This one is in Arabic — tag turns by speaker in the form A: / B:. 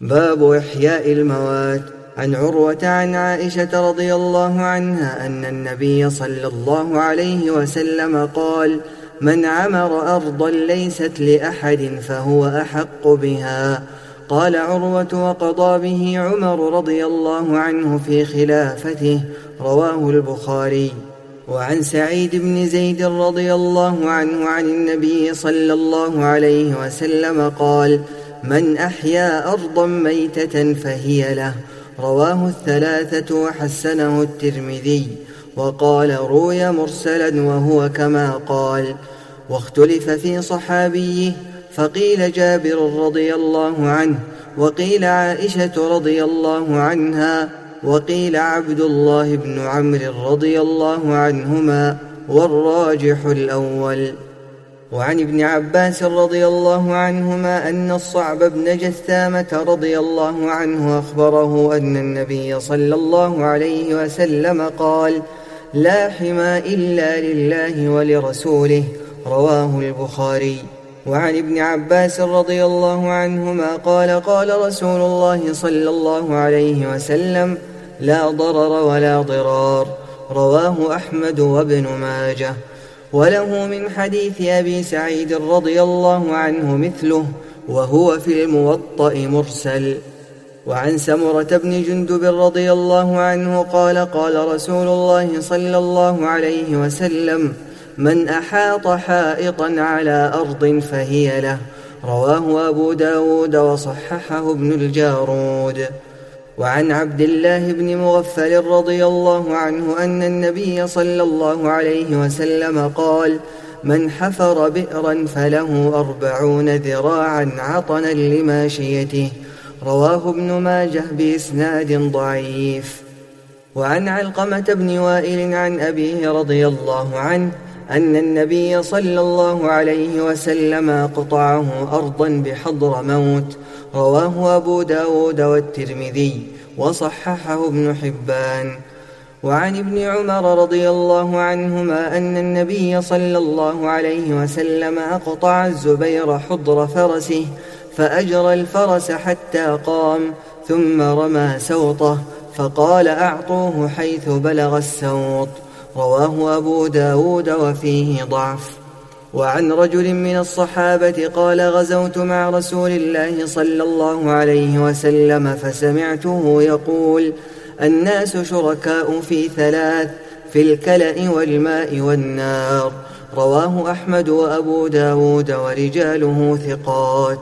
A: باب إحياء الموات. عن عروة عن عائشة رضي الله عنها أن النبي صلى الله عليه وسلم قال من عمر أرضا ليست لأحد فهو أحق بها قال عروة وقضى به عمر رضي الله عنه في خلافته رواه البخاري. وعن سعيد بن زيد رضي الله عنه عن النبي صلى الله عليه وسلم قال من أحيا أرضا ميتة فهي له. رواه الثلاثة وحسنه الترمذي. وقال روي مرسلا وهو كما قال. واختلف في صحابيه فقيل جابر رضي الله عنه وقيل عائشة رضي الله عنها وقيل عبد الله بن عمرو رضي الله عنهما والراجح الأول. وعن ابن عباس رضي الله عنهما أن الصعب بن جثامة رضي الله عنه أخبره أن النبي صلى الله عليه وسلم قال لا حمى إلا لله ولرسوله رواه البخاري. وعن ابن عباس رضي الله عنهما قال قال رسول الله صلى الله عليه وسلم لا ضرر ولا ضرار رواه أحمد وابن ماجه. وله من حديث أبي سعيد رضي الله عنه مثله وهو في الموطأ مرسل. وعن سمرة بن جندب رضي الله عنه قال قال رسول الله صلى الله عليه وسلم من أحاط حائطا على أرض فهي له رواه أبو داود وصححه ابن الجارود. وعن عبد الله بن مغفل رضي الله عنه أن النبي صلى الله عليه وسلم قال من حفر بئرا فله أربعون ذراعا عطنا لماشيته. رواه ابن ماجه بإسناد ضعيف. وعن علقمة بن وائل عن أبيه رضي الله عنه أن النبي صلى الله عليه وسلم قطعه أرضا بحضر موت رواه أبو داود والترمذي وصححه ابن حبان. وعن ابن عمر رضي الله عنهما أن النبي صلى الله عليه وسلم أقطع الزبير حضر فرسه فأجرى الفرس حتى قام ثم رمى سوطه فقال أعطوه حيث بلغ السوط. رواه أبو داود وفيه ضعف. وعن رجل من الصحابة قال غزوت مع رسول الله صلى الله عليه وسلم فسمعته يقول الناس شركاء في ثلاث في الكلأ والماء والنار. رواه أحمد وأبو داود ورجاله ثقات.